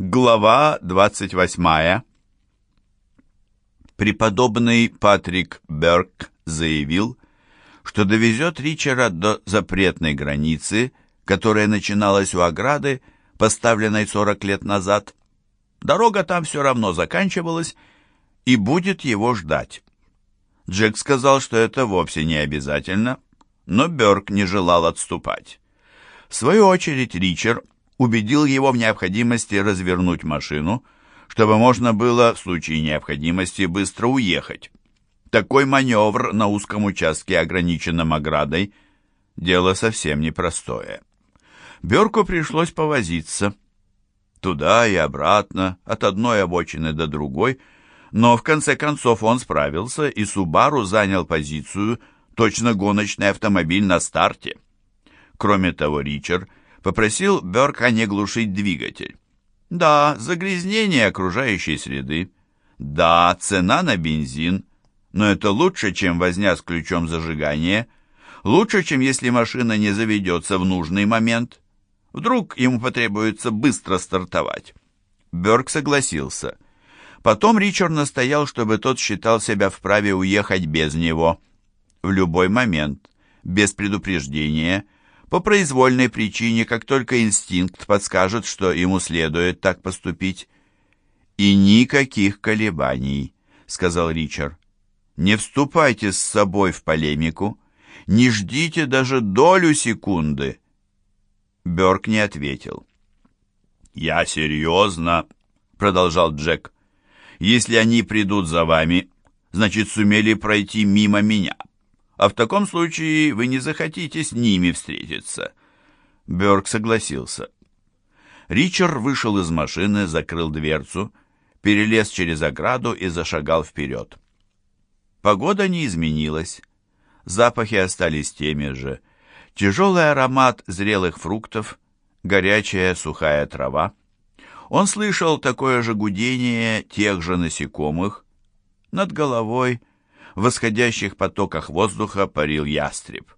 Глава 28. Преподобный Патрик Берк заявил, что довезет Ричера до запретной границы, которая начиналась у ограды, поставленной 40 лет назад. Дорога там все равно заканчивалась и будет его ждать. Джек сказал, что это вовсе не обязательно, но Берк не желал отступать. В свою очередь Ричард убедил его в необходимости развернуть машину, чтобы можно было в случае необходимости быстро уехать. Такой маневр на узком участке, ограниченном оградой, дело совсем непростое. Берку пришлось повозиться. Туда и обратно, от одной обочины до другой, но в конце концов он справился, и Субару занял позицию точно гоночный автомобиль на старте. Кроме того, Ричард попросил Берка не глушить двигатель. Да, загрязнение окружающей среды. Да, цена на бензин. Но это лучше, чем возня с ключом зажигания. Лучше, чем если машина не заведется в нужный момент. Вдруг ему потребуется быстро стартовать. Берг согласился. Потом Ричард настоял, чтобы тот считал себя вправе уехать без него. В любой момент, без предупреждения – по произвольной причине, как только инстинкт подскажет, что ему следует так поступить. «И никаких колебаний», — сказал Ричард. «Не вступайте с собой в полемику, не ждите даже долю секунды». Бёрк не ответил. «Я серьезно», — продолжал Джек. «Если они придут за вами, значит, сумели пройти мимо меня а в таком случае вы не захотите с ними встретиться». Бёрк согласился. Ричард вышел из машины, закрыл дверцу, перелез через ограду и зашагал вперед. Погода не изменилась. Запахи остались теми же. Тяжелый аромат зрелых фруктов, горячая сухая трава. Он слышал такое же гудение тех же насекомых. Над головой восходящих потоках воздуха парил ястреб.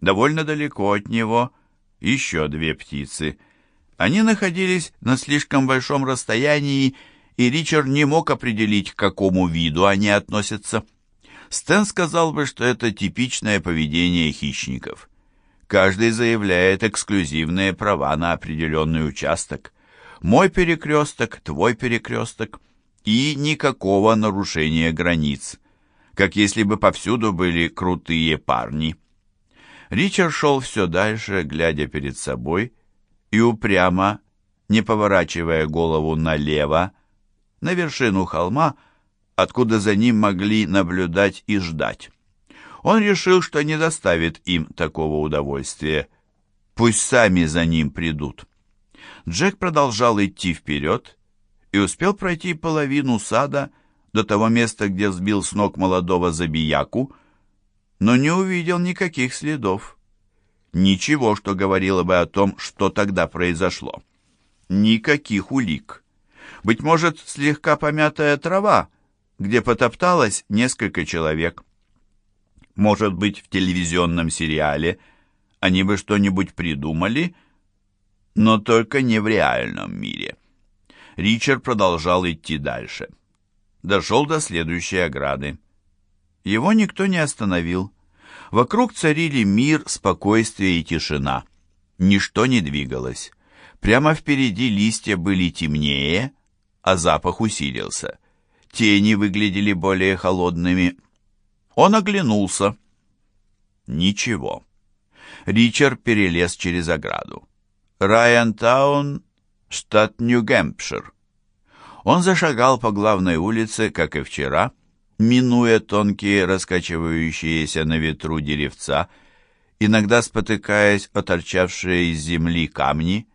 Довольно далеко от него еще две птицы. Они находились на слишком большом расстоянии, и Ричард не мог определить, к какому виду они относятся. Стэн сказал бы, что это типичное поведение хищников. Каждый заявляет эксклюзивные права на определенный участок. Мой перекресток, твой перекресток. И никакого нарушения границ как если бы повсюду были крутые парни. Ричард шел все дальше, глядя перед собой, и упрямо, не поворачивая голову налево, на вершину холма, откуда за ним могли наблюдать и ждать. Он решил, что не доставит им такого удовольствия. Пусть сами за ним придут. Джек продолжал идти вперед и успел пройти половину сада, до того места, где сбил с ног молодого забияку, но не увидел никаких следов. Ничего, что говорило бы о том, что тогда произошло. Никаких улик. Быть может, слегка помятая трава, где потопталось несколько человек. Может быть, в телевизионном сериале они бы что-нибудь придумали, но только не в реальном мире. Ричард продолжал идти дальше дошел до следующей ограды. Его никто не остановил. Вокруг царили мир, спокойствие и тишина. Ничто не двигалось. Прямо впереди листья были темнее, а запах усилился. Тени выглядели более холодными. Он оглянулся. Ничего. Ричард перелез через ограду. Райантаун, штат Нью-Гэмпшир. Он зашагал по главной улице, как и вчера, минуя тонкие, раскачивающиеся на ветру деревца, иногда спотыкаясь о торчавшие из земли камни,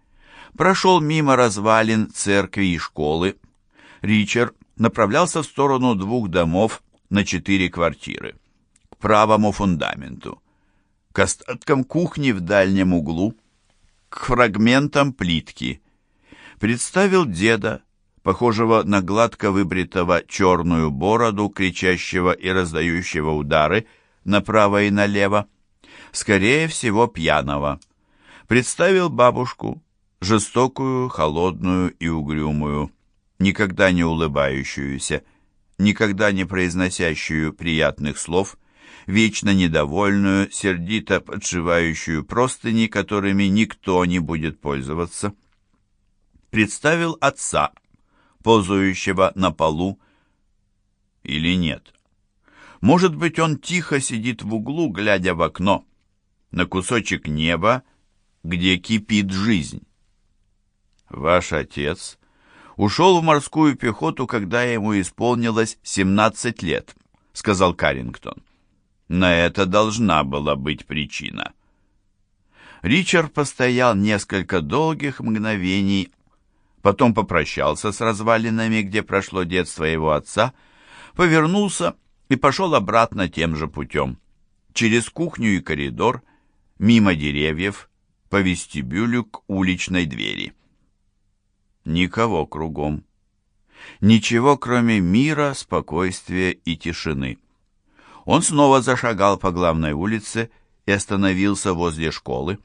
прошел мимо развалин церкви и школы. Ричард направлялся в сторону двух домов на четыре квартиры, к правому фундаменту, к остаткам кухни в дальнем углу, к фрагментам плитки. Представил деда, похожего на гладко выбритого черную бороду, кричащего и раздающего удары направо и налево, скорее всего пьяного. Представил бабушку, жестокую, холодную и угрюмую, никогда не улыбающуюся, никогда не произносящую приятных слов, вечно недовольную, сердито подшивающую простыни, которыми никто не будет пользоваться. Представил отца, позующего на полу, или нет. Может быть, он тихо сидит в углу, глядя в окно, на кусочек неба, где кипит жизнь. Ваш отец ушел в морскую пехоту, когда ему исполнилось 17 лет, сказал Карингтон. На это должна была быть причина. Ричард постоял несколько долгих мгновений, потом попрощался с развалинами, где прошло детство его отца, повернулся и пошел обратно тем же путем. Через кухню и коридор, мимо деревьев, по вестибюлю к уличной двери. Никого кругом. Ничего, кроме мира, спокойствия и тишины. Он снова зашагал по главной улице и остановился возле школы.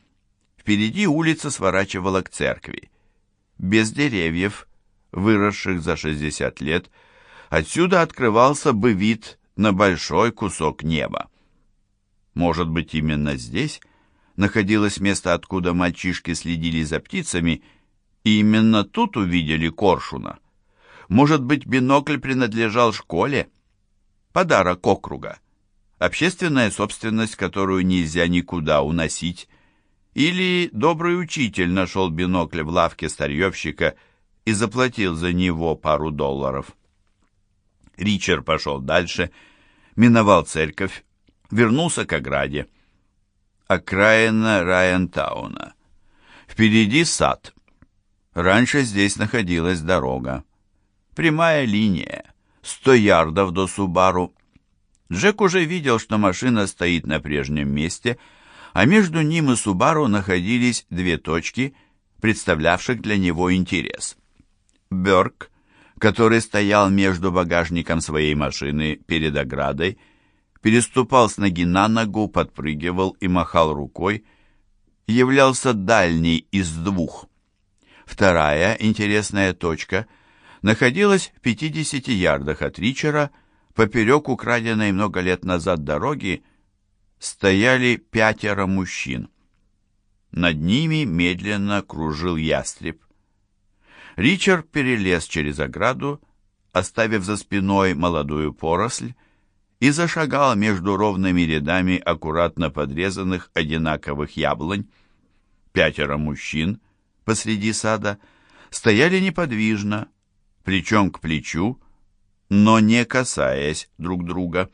Впереди улица сворачивала к церкви. Без деревьев, выросших за 60 лет, отсюда открывался бы вид на большой кусок неба. Может быть, именно здесь находилось место, откуда мальчишки следили за птицами, и именно тут увидели коршуна. Может быть, бинокль принадлежал школе? Подарок округа. Общественная собственность, которую нельзя никуда уносить. Или добрый учитель нашел бинокль в лавке старьевщика и заплатил за него пару долларов. Ричард пошел дальше, миновал церковь, вернулся к ограде. Окраина Райантауна. Впереди сад. Раньше здесь находилась дорога. Прямая линия, сто ярдов до Субару. Джек уже видел, что машина стоит на прежнем месте, а между ним и Субару находились две точки, представлявших для него интерес. Бёрк который стоял между багажником своей машины перед оградой, переступал с ноги на ногу, подпрыгивал и махал рукой, являлся дальний из двух. Вторая интересная точка находилась в 50 ярдах от Ричера, поперек украденной много лет назад дороги, стояли пятеро мужчин. Над ними медленно кружил ястреб. Ричард перелез через ограду, оставив за спиной молодую поросль, и зашагал между ровными рядами аккуратно подрезанных одинаковых яблонь. Пятеро мужчин посреди сада стояли неподвижно, плечом к плечу, но не касаясь друг друга.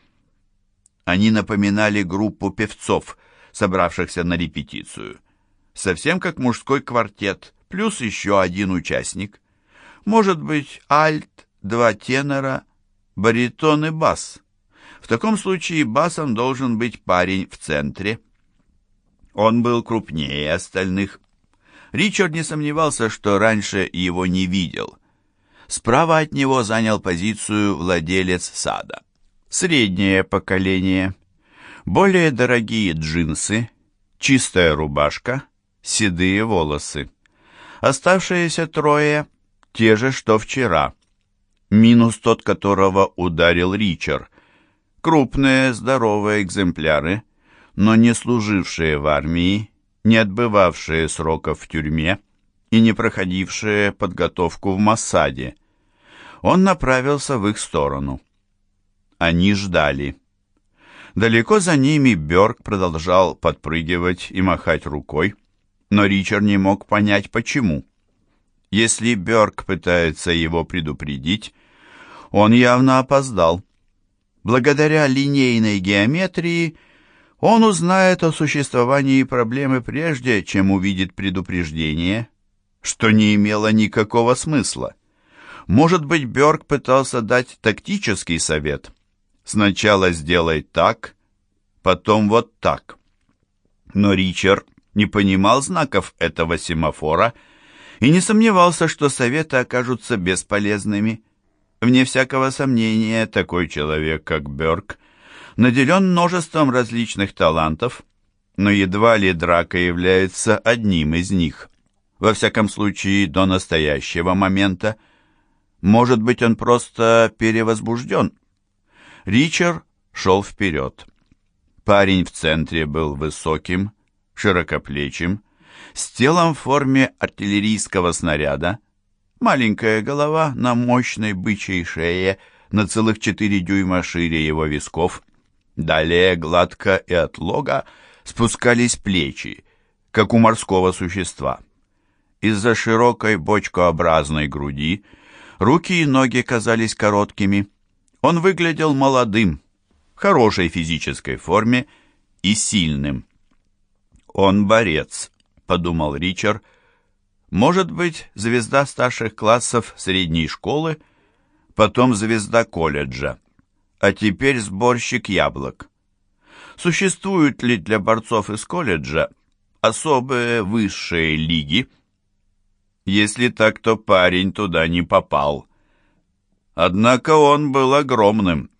Они напоминали группу певцов, собравшихся на репетицию. Совсем как мужской квартет, плюс еще один участник. Может быть, альт, два тенора, баритон и бас. В таком случае басом должен быть парень в центре. Он был крупнее остальных. Ричард не сомневался, что раньше его не видел. Справа от него занял позицию владелец сада. Среднее поколение. Более дорогие джинсы, чистая рубашка, седые волосы. Оставшиеся трое — те же, что вчера. Минус тот, которого ударил Ричард. Крупные, здоровые экземпляры, но не служившие в армии, не отбывавшие сроков в тюрьме и не проходившие подготовку в Массаде. Он направился в их сторону. Они ждали. Далеко за ними Бёрк продолжал подпрыгивать и махать рукой но Ричард не мог понять, почему. Если Бёрк пытается его предупредить, он явно опоздал. Благодаря линейной геометрии он узнает о существовании проблемы прежде, чем увидит предупреждение, что не имело никакого смысла. Может быть, Бёрк пытался дать тактический совет. Сначала сделай так, потом вот так. Но Ричард не понимал знаков этого семафора и не сомневался, что советы окажутся бесполезными. Вне всякого сомнения, такой человек, как Бёрк, наделен множеством различных талантов, но едва ли драка является одним из них. во всяком случае до настоящего момента. Может быть, он просто перевозбужден. Ричард шел вперед. Парень в центре был высоким, широкоплечим, с телом в форме артиллерийского снаряда, маленькая голова на мощной бычьей шее на целых четыре дюйма шире его висков. Далее гладко и отлого спускались плечи, как у морского существа. Из-за широкой бочкообразной груди руки и ноги казались короткими. Он выглядел молодым, в хорошей физической форме и сильным. «Он борец», — подумал Ричард. «Может быть, звезда старших классов средней школы, потом звезда колледжа, а теперь сборщик яблок. Существуют ли для борцов из колледжа особые высшие лиги?» Если так, то парень туда не попал. Однако он был огромным.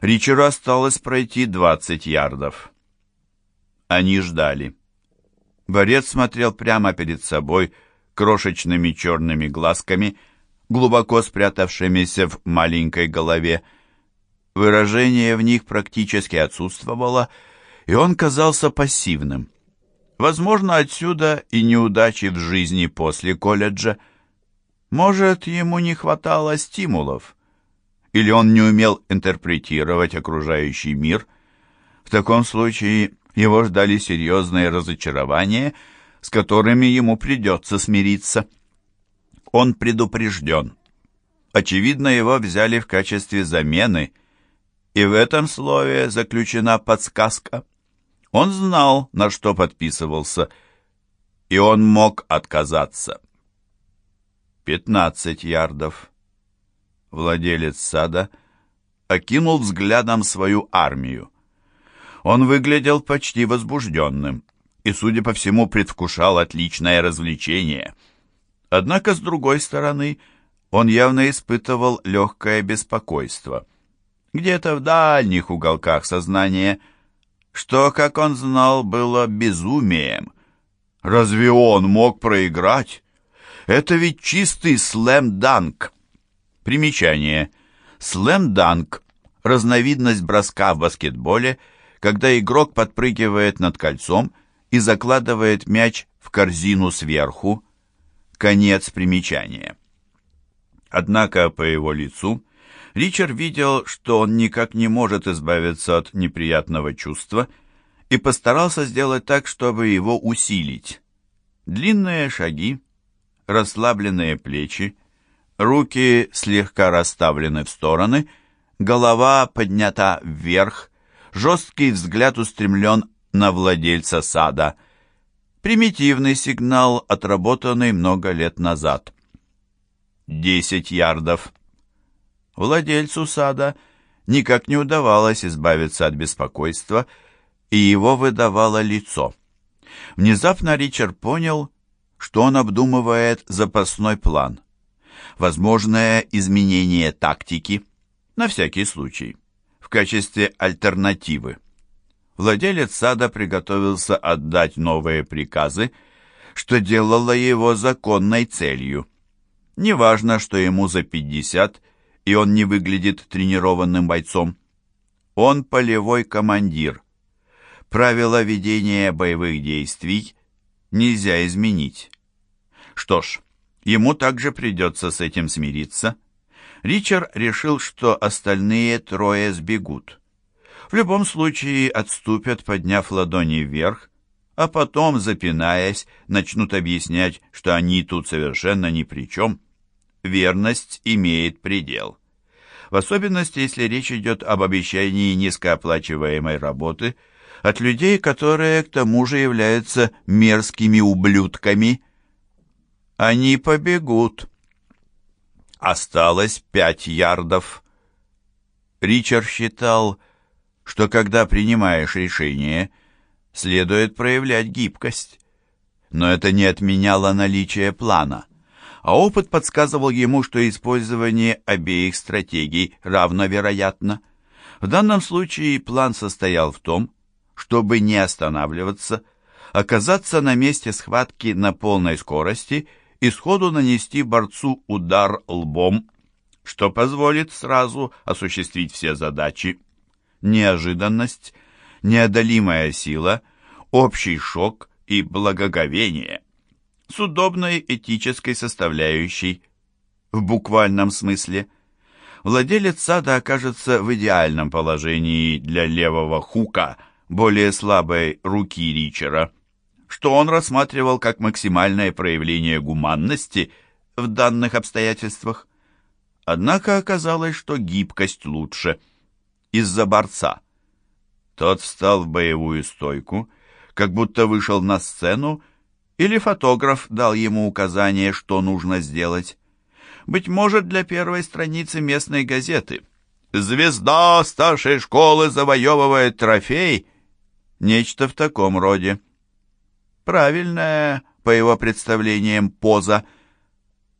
Ричеру осталось пройти 20 ярдов. Они ждали. Борец смотрел прямо перед собой крошечными черными глазками, глубоко спрятавшимися в маленькой голове. Выражение в них практически отсутствовало, и он казался пассивным. Возможно, отсюда и неудачи в жизни после колледжа. Может, ему не хватало стимулов, или он не умел интерпретировать окружающий мир. В таком случае его ждали серьезные разочарования, с которыми ему придется смириться. Он предупрежден. Очевидно, его взяли в качестве замены, и в этом слове заключена подсказка – он знал, на что подписывался, и он мог отказаться. Пятнадцать ярдов. Владелец сада окинул взглядом свою армию. Он выглядел почти возбужденным и, судя по всему, предвкушал отличное развлечение. Однако, с другой стороны, он явно испытывал легкое беспокойство. Где-то в дальних уголках сознания – что, как он знал, было безумием. Разве он мог проиграть? Это ведь чистый слэм-данк. Примечание. Слэм-данк – разновидность броска в баскетболе, когда игрок подпрыгивает над кольцом и закладывает мяч в корзину сверху. Конец примечания. Однако по его лицу Ричард видел, что он никак не может избавиться от неприятного чувства и постарался сделать так, чтобы его усилить. Длинные шаги, расслабленные плечи, руки слегка расставлены в стороны, голова поднята вверх, жесткий взгляд устремлен на владельца сада. Примитивный сигнал, отработанный много лет назад. Десять ярдов. Владельцу сада никак не удавалось избавиться от беспокойства, и его выдавало лицо. Внезапно Ричард понял, что он обдумывает запасной план. Возможное изменение тактики, на всякий случай, в качестве альтернативы. Владелец сада приготовился отдать новые приказы, что делало его законной целью. Неважно, что ему за пятьдесят и он не выглядит тренированным бойцом. Он полевой командир. Правила ведения боевых действий нельзя изменить. Что ж, ему также придется с этим смириться. Ричард решил, что остальные трое сбегут. В любом случае отступят, подняв ладони вверх, а потом, запинаясь, начнут объяснять, что они тут совершенно ни при чем верность имеет предел. В особенности, если речь идет об обещании низкооплачиваемой работы от людей, которые к тому же являются мерзкими ублюдками. Они побегут. Осталось пять ярдов. Ричард считал, что когда принимаешь решение, следует проявлять гибкость. Но это не отменяло наличие плана а опыт подсказывал ему, что использование обеих стратегий равновероятно. В данном случае план состоял в том, чтобы не останавливаться, оказаться на месте схватки на полной скорости и сходу нанести борцу удар лбом, что позволит сразу осуществить все задачи. Неожиданность, неодолимая сила, общий шок и благоговение с удобной этической составляющей в буквальном смысле. Владелец сада окажется в идеальном положении для левого хука, более слабой руки Ричера, что он рассматривал как максимальное проявление гуманности в данных обстоятельствах. Однако оказалось, что гибкость лучше из-за борца. Тот встал в боевую стойку, как будто вышел на сцену, или фотограф дал ему указание, что нужно сделать. Быть может, для первой страницы местной газеты. «Звезда старшей школы завоевывает трофей!» Нечто в таком роде. Правильная, по его представлениям, поза.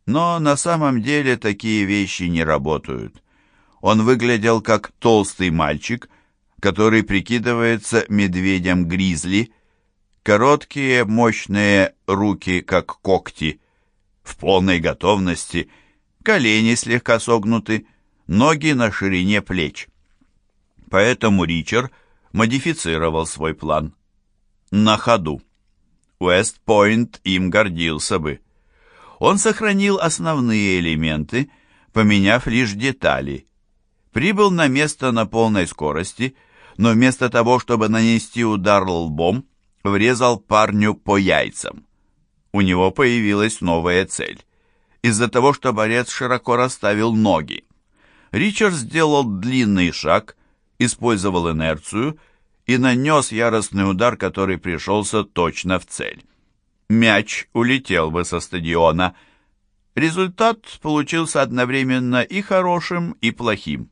Но на самом деле такие вещи не работают. Он выглядел как толстый мальчик, который прикидывается медведем-гризли, короткие мощные руки, как когти, в полной готовности, колени слегка согнуты, ноги на ширине плеч. Поэтому Ричард модифицировал свой план. На ходу. Уэст-Пойнт им гордился бы. Он сохранил основные элементы, поменяв лишь детали. Прибыл на место на полной скорости, но вместо того, чтобы нанести удар лбом, врезал парню по яйцам. У него появилась новая цель. Из-за того, что борец широко расставил ноги. Ричард сделал длинный шаг, использовал инерцию и нанес яростный удар, который пришелся точно в цель. Мяч улетел бы со стадиона. Результат получился одновременно и хорошим, и плохим.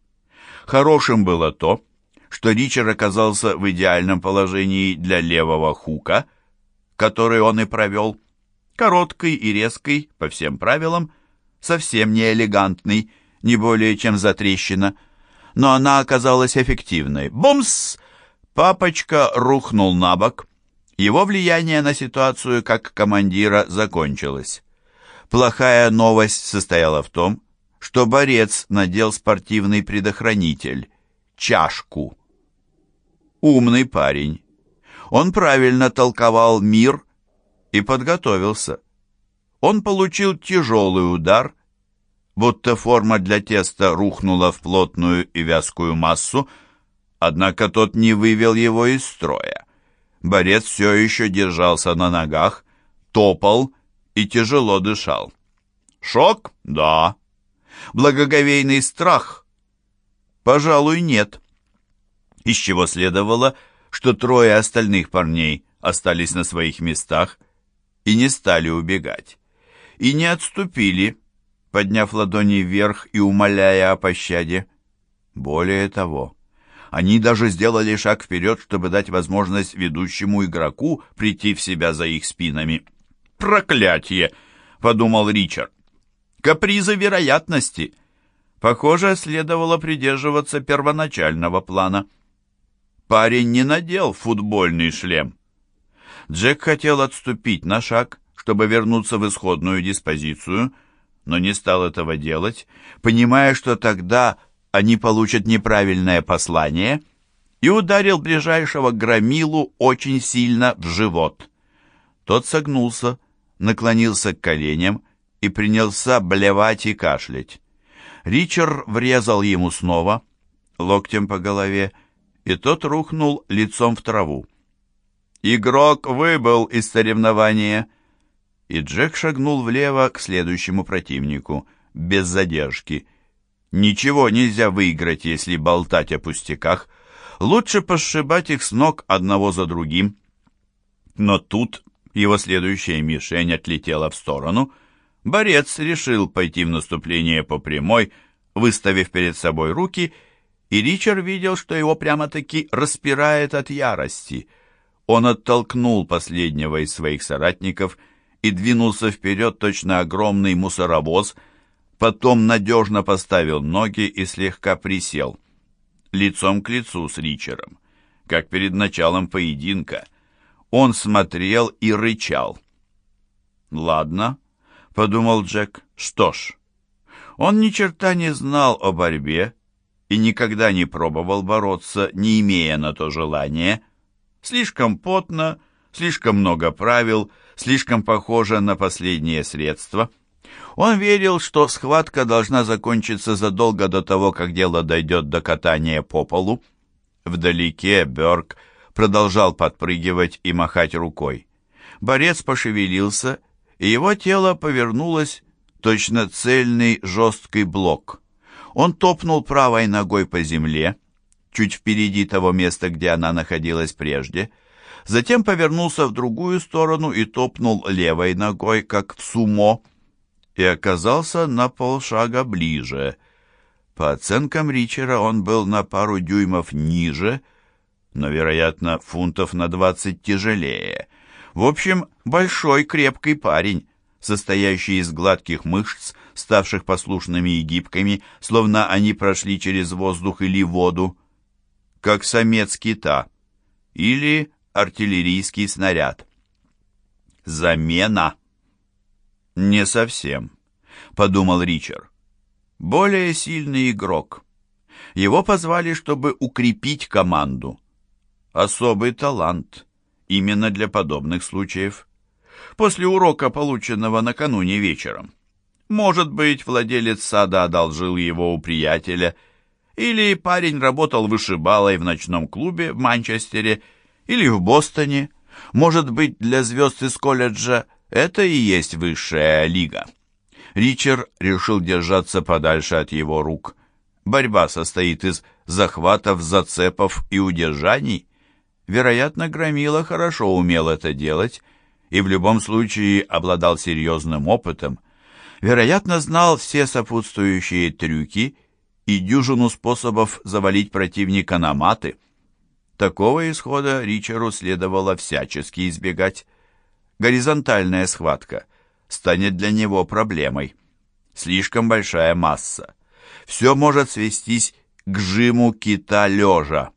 Хорошим было то, что Ричард оказался в идеальном положении для левого хука, который он и провел. Короткий и резкий, по всем правилам, совсем не элегантный, не более чем затрещина, но она оказалась эффективной. Бумс! Папочка рухнул на бок. Его влияние на ситуацию как командира закончилось. Плохая новость состояла в том, что борец надел спортивный предохранитель — чашку. Умный парень. Он правильно толковал мир и подготовился. Он получил тяжелый удар, будто форма для теста рухнула в плотную и вязкую массу, однако тот не вывел его из строя. Борец все еще держался на ногах, топал и тяжело дышал. Шок? Да. Благоговейный страх? Пожалуй, нет. Из чего следовало, что трое остальных парней остались на своих местах и не стали убегать. И не отступили, подняв ладони вверх и умоляя о пощаде. Более того, они даже сделали шаг вперед, чтобы дать возможность ведущему игроку прийти в себя за их спинами. «Проклятие!» — подумал Ричард. «Капризы вероятности!» Похоже, следовало придерживаться первоначального плана. Парень не надел футбольный шлем. Джек хотел отступить на шаг, чтобы вернуться в исходную диспозицию, но не стал этого делать, понимая, что тогда они получат неправильное послание, и ударил ближайшего громилу очень сильно в живот. Тот согнулся, наклонился к коленям и принялся блевать и кашлять. Ричард врезал ему снова, локтем по голове, и тот рухнул лицом в траву. Игрок выбыл из соревнования, и Джек шагнул влево к следующему противнику, без задержки — Ничего нельзя выиграть, если болтать о пустяках. Лучше пошибать их с ног одного за другим. Но тут его следующая мишень отлетела в сторону. Борец решил пойти в наступление по прямой, выставив перед собой руки, и Ричард видел, что его прямо-таки распирает от ярости. Он оттолкнул последнего из своих соратников и двинулся вперед точно огромный мусоровоз — потом надежно поставил ноги и слегка присел, лицом к лицу с Ричером, как перед началом поединка. Он смотрел и рычал. «Ладно», — подумал Джек, — «что ж». Он ни черта не знал о борьбе и никогда не пробовал бороться, не имея на то желания. Слишком потно, слишком много правил, слишком похоже на последнее средство. Он верил, что схватка должна закончиться задолго до того, как дело дойдет до катания по полу. Вдалеке Бёрк продолжал подпрыгивать и махать рукой. Борец пошевелился, и его тело повернулось точно цельный жесткий блок. Он топнул правой ногой по земле, чуть впереди того места, где она находилась прежде, затем повернулся в другую сторону и топнул левой ногой, как в сумо, и оказался на полшага ближе. По оценкам Ричера он был на пару дюймов ниже, но, вероятно, фунтов на двадцать тяжелее. В общем, большой крепкий парень, состоящий из гладких мышц, ставших послушными и гибкими, словно они прошли через воздух или воду, как самец кита или артиллерийский снаряд. Замена? Не совсем, подумал Ричард. Более сильный игрок. Его позвали, чтобы укрепить команду. Особый талант, именно для подобных случаев. После урока, полученного накануне вечером. Может быть, владелец сада одолжил его у приятеля, или парень работал вышибалой в ночном клубе в Манчестере, или в Бостоне. Может быть, для звезд из колледжа это и есть высшая лига. Ричард решил держаться подальше от его рук. Борьба состоит из захватов, зацепов и удержаний. Вероятно, Громила хорошо умел это делать и в любом случае обладал серьезным опытом вероятно, знал все сопутствующие трюки и дюжину способов завалить противника на маты. Такого исхода Ричару следовало всячески избегать. Горизонтальная схватка станет для него проблемой. Слишком большая масса. Все может свестись к жиму кита лежа.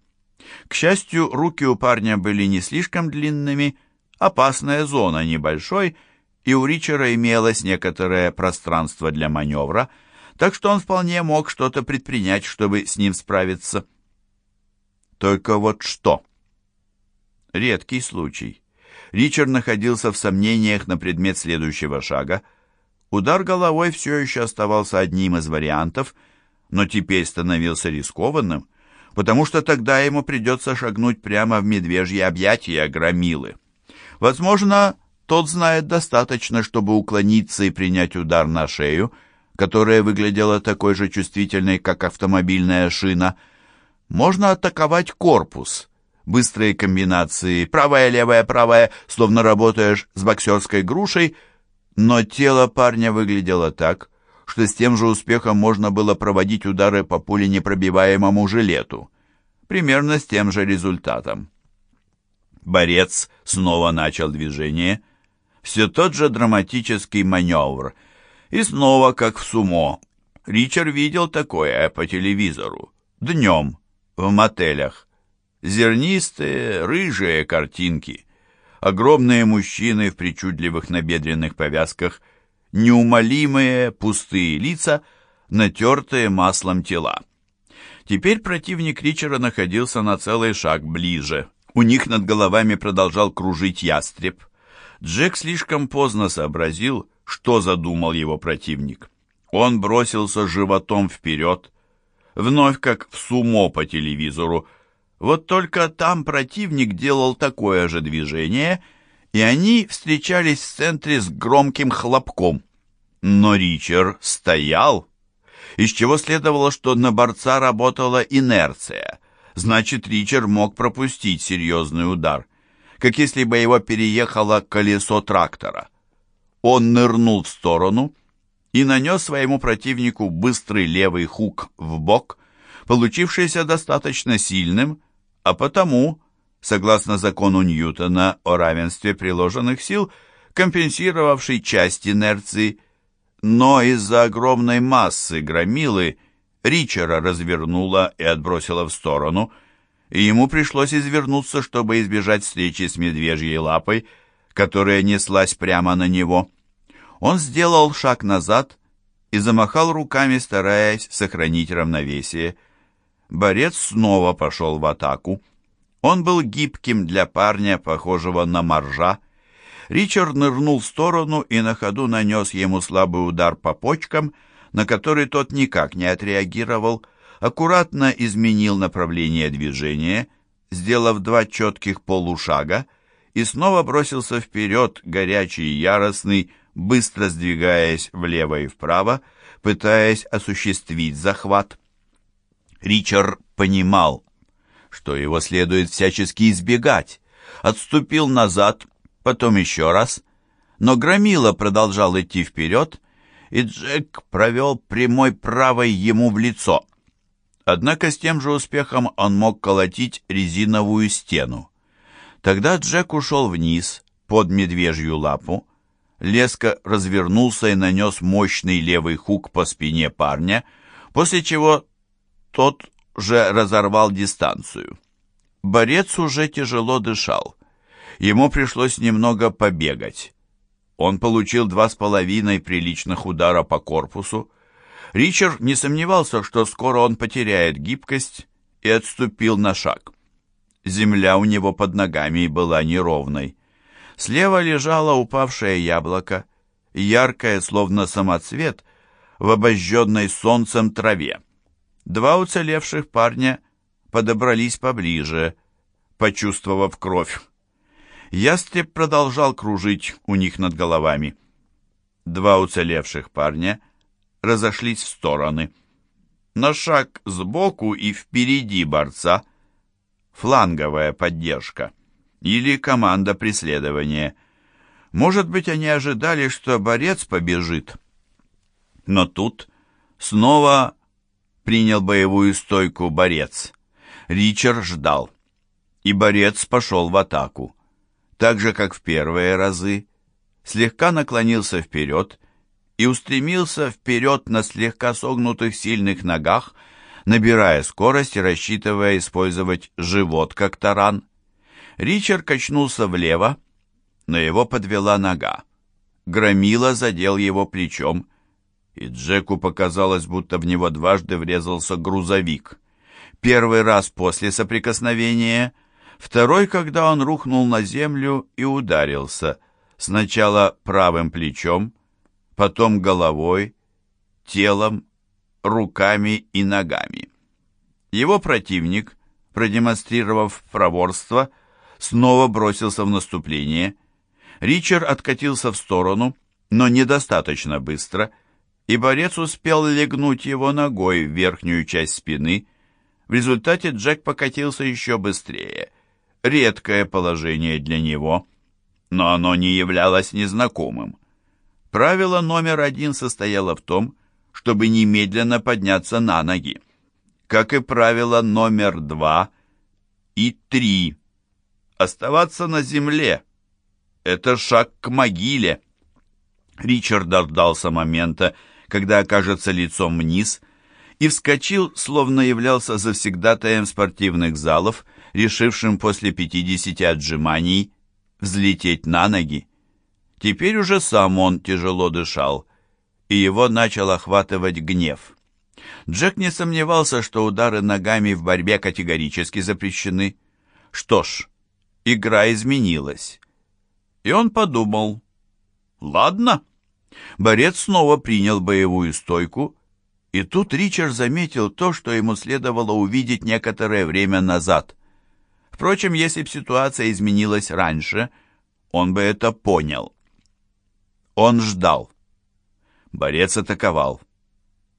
К счастью, руки у парня были не слишком длинными, опасная зона небольшой — и у Ричера имелось некоторое пространство для маневра, так что он вполне мог что-то предпринять, чтобы с ним справиться. Только вот что? Редкий случай. Ричард находился в сомнениях на предмет следующего шага. Удар головой все еще оставался одним из вариантов, но теперь становился рискованным, потому что тогда ему придется шагнуть прямо в медвежье объятия громилы. Возможно, тот знает достаточно, чтобы уклониться и принять удар на шею, которая выглядела такой же чувствительной, как автомобильная шина. Можно атаковать корпус. Быстрые комбинации, правая, левая, правая, словно работаешь с боксерской грушей, но тело парня выглядело так, что с тем же успехом можно было проводить удары по пуленепробиваемому жилету. Примерно с тем же результатом. Борец снова начал движение — все тот же драматический маневр. И снова, как в сумо. Ричард видел такое по телевизору. Днем, в мотелях. Зернистые, рыжие картинки. Огромные мужчины в причудливых набедренных повязках. Неумолимые, пустые лица, натертые маслом тела. Теперь противник Ричера находился на целый шаг ближе. У них над головами продолжал кружить ястреб. Джек слишком поздно сообразил, что задумал его противник. Он бросился животом вперед, вновь как в сумо по телевизору. Вот только там противник делал такое же движение, и они встречались в центре с громким хлопком. Но Ричард стоял, из чего следовало, что на борца работала инерция. Значит, Ричард мог пропустить серьезный удар — как если бы его переехало колесо трактора. Он нырнул в сторону и нанес своему противнику быстрый левый хук в бок, получившийся достаточно сильным, а потому, согласно закону Ньютона о равенстве приложенных сил, компенсировавший часть инерции, но из-за огромной массы громилы Ричера развернула и отбросила в сторону – и ему пришлось извернуться, чтобы избежать встречи с медвежьей лапой, которая неслась прямо на него. Он сделал шаг назад и замахал руками, стараясь сохранить равновесие. Борец снова пошел в атаку. Он был гибким для парня, похожего на моржа. Ричард нырнул в сторону и на ходу нанес ему слабый удар по почкам, на который тот никак не отреагировал, аккуратно изменил направление движения, сделав два четких полушага, и снова бросился вперед, горячий и яростный, быстро сдвигаясь влево и вправо, пытаясь осуществить захват. Ричард понимал, что его следует всячески избегать, отступил назад, потом еще раз, но Громила продолжал идти вперед, и Джек провел прямой правой ему в лицо. Однако с тем же успехом он мог колотить резиновую стену. Тогда Джек ушел вниз, под медвежью лапу. Леска развернулся и нанес мощный левый хук по спине парня, после чего тот же разорвал дистанцию. Борец уже тяжело дышал. Ему пришлось немного побегать. Он получил два с половиной приличных удара по корпусу, Ричард не сомневался, что скоро он потеряет гибкость, и отступил на шаг. Земля у него под ногами была неровной. Слева лежало упавшее яблоко, яркое, словно самоцвет, в обожженной солнцем траве. Два уцелевших парня подобрались поближе, почувствовав кровь. Ястреб продолжал кружить у них над головами. Два уцелевших парня разошлись в стороны. На шаг сбоку и впереди борца фланговая поддержка или команда преследования. Может быть, они ожидали, что борец побежит. Но тут снова принял боевую стойку борец. Ричард ждал, и борец пошел в атаку. Так же, как в первые разы, слегка наклонился вперед и устремился вперед на слегка согнутых сильных ногах, набирая скорость и рассчитывая использовать живот как таран. Ричард качнулся влево, но его подвела нога. Громила задел его плечом, и Джеку показалось, будто в него дважды врезался грузовик. Первый раз после соприкосновения, второй, когда он рухнул на землю и ударился, сначала правым плечом, потом головой, телом, руками и ногами. Его противник, продемонстрировав проворство, снова бросился в наступление. Ричард откатился в сторону, но недостаточно быстро, и борец успел легнуть его ногой в верхнюю часть спины. В результате Джек покатился еще быстрее. Редкое положение для него, но оно не являлось незнакомым. Правило номер один состояло в том, чтобы немедленно подняться на ноги. Как и правило номер два и три. Оставаться на земле – это шаг к могиле. Ричард дождался момента, когда окажется лицом вниз, и вскочил, словно являлся завсегдатаем спортивных залов, решившим после 50 отжиманий взлететь на ноги. Теперь уже сам он тяжело дышал, и его начал охватывать гнев. Джек не сомневался, что удары ногами в борьбе категорически запрещены. Что ж, игра изменилась. И он подумал, ладно. Борец снова принял боевую стойку, и тут Ричард заметил то, что ему следовало увидеть некоторое время назад. Впрочем, если бы ситуация изменилась раньше, он бы это понял. Он ждал. Борец атаковал.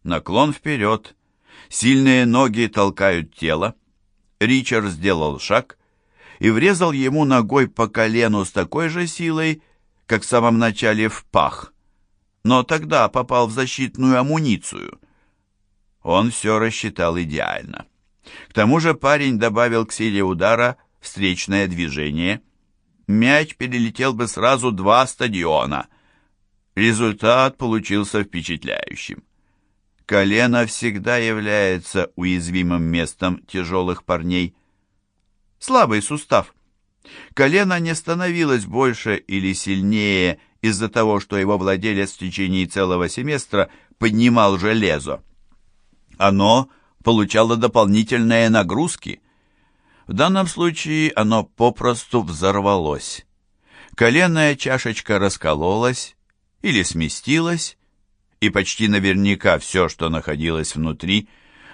Наклон вперед. Сильные ноги толкают тело. Ричард сделал шаг и врезал ему ногой по колену с такой же силой, как в самом начале в пах. Но тогда попал в защитную амуницию. Он все рассчитал идеально. К тому же парень добавил к силе удара встречное движение. Мяч перелетел бы сразу два стадиона — Результат получился впечатляющим. Колено всегда является уязвимым местом тяжелых парней. Слабый сустав. Колено не становилось больше или сильнее из-за того, что его владелец в течение целого семестра поднимал железо. Оно получало дополнительные нагрузки. В данном случае оно попросту взорвалось. Коленная чашечка раскололась или сместилась, и почти наверняка все, что находилось внутри,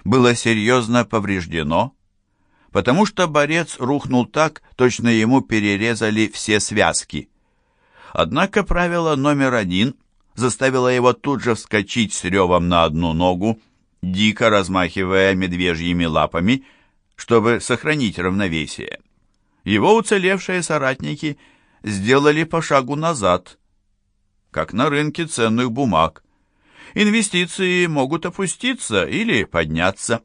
было серьезно повреждено, потому что борец рухнул так, точно ему перерезали все связки. Однако правило номер один заставило его тут же вскочить с ревом на одну ногу, дико размахивая медвежьими лапами, чтобы сохранить равновесие. Его уцелевшие соратники сделали по шагу назад, как на рынке ценных бумаг. Инвестиции могут опуститься или подняться.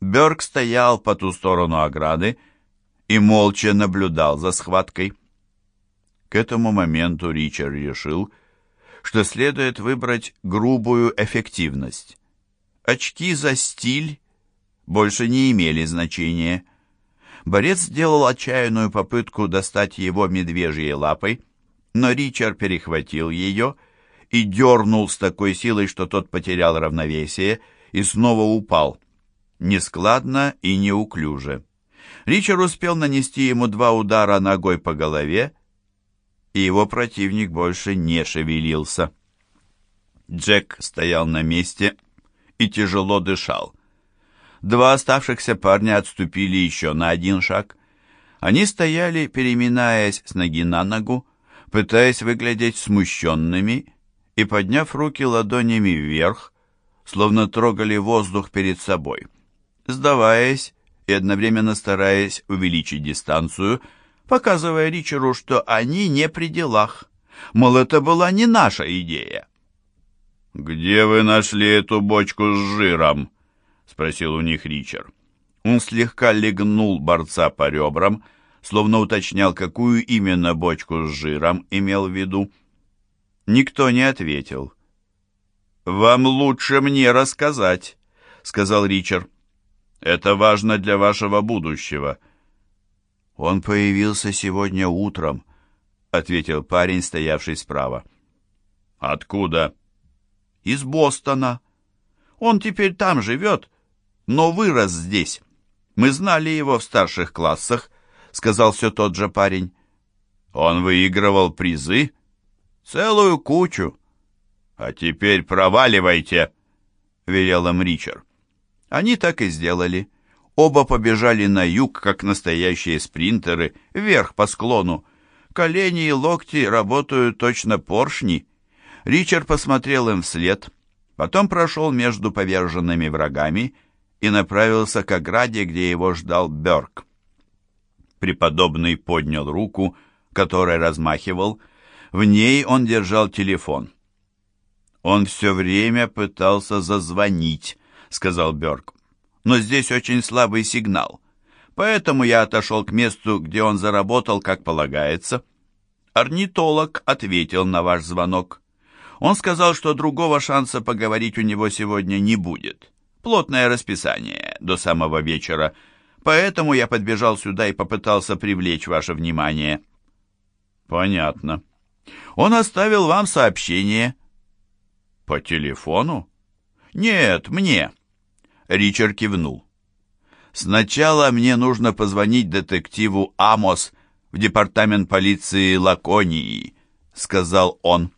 Берг стоял по ту сторону ограды и молча наблюдал за схваткой. К этому моменту Ричард решил, что следует выбрать грубую эффективность. Очки за стиль больше не имели значения. Борец сделал отчаянную попытку достать его медвежьей лапой, но Ричард перехватил ее и дернул с такой силой, что тот потерял равновесие и снова упал, нескладно и неуклюже. Ричард успел нанести ему два удара ногой по голове, и его противник больше не шевелился. Джек стоял на месте и тяжело дышал. Два оставшихся парня отступили еще на один шаг. Они стояли, переминаясь с ноги на ногу, пытаясь выглядеть смущенными и, подняв руки ладонями вверх, словно трогали воздух перед собой. Сдаваясь и одновременно стараясь увеличить дистанцию, показывая Ричеру, что они не при делах. Мол, это была не наша идея. «Где вы нашли эту бочку с жиром?» — спросил у них Ричард. Он слегка легнул борца по ребрам, словно уточнял, какую именно бочку с жиром имел в виду. Никто не ответил. «Вам лучше мне рассказать», — сказал Ричард. «Это важно для вашего будущего». «Он появился сегодня утром», — ответил парень, стоявший справа. «Откуда?» из Бостона. Он теперь там живет, но вырос здесь. Мы знали его в старших классах, сказал все тот же парень. Он выигрывал призы? Целую кучу. А теперь проваливайте, велел им Ричард. Они так и сделали. Оба побежали на юг, как настоящие спринтеры, вверх по склону. Колени и локти работают точно поршни. Ричард посмотрел им вслед, потом прошел между поверженными врагами и направился к ограде, где его ждал Бёрк. Преподобный поднял руку, которой размахивал. В ней он держал телефон. «Он все время пытался зазвонить», — сказал Бёрк. «Но здесь очень слабый сигнал, поэтому я отошел к месту, где он заработал, как полагается». Орнитолог ответил на ваш звонок. Он сказал, что другого шанса поговорить у него сегодня не будет. Плотное расписание до самого вечера. Поэтому я подбежал сюда и попытался привлечь ваше внимание. Понятно. Он оставил вам сообщение. По телефону? Нет, мне. Ричард кивнул. Сначала мне нужно позвонить детективу Амос в департамент полиции Лаконии, сказал он.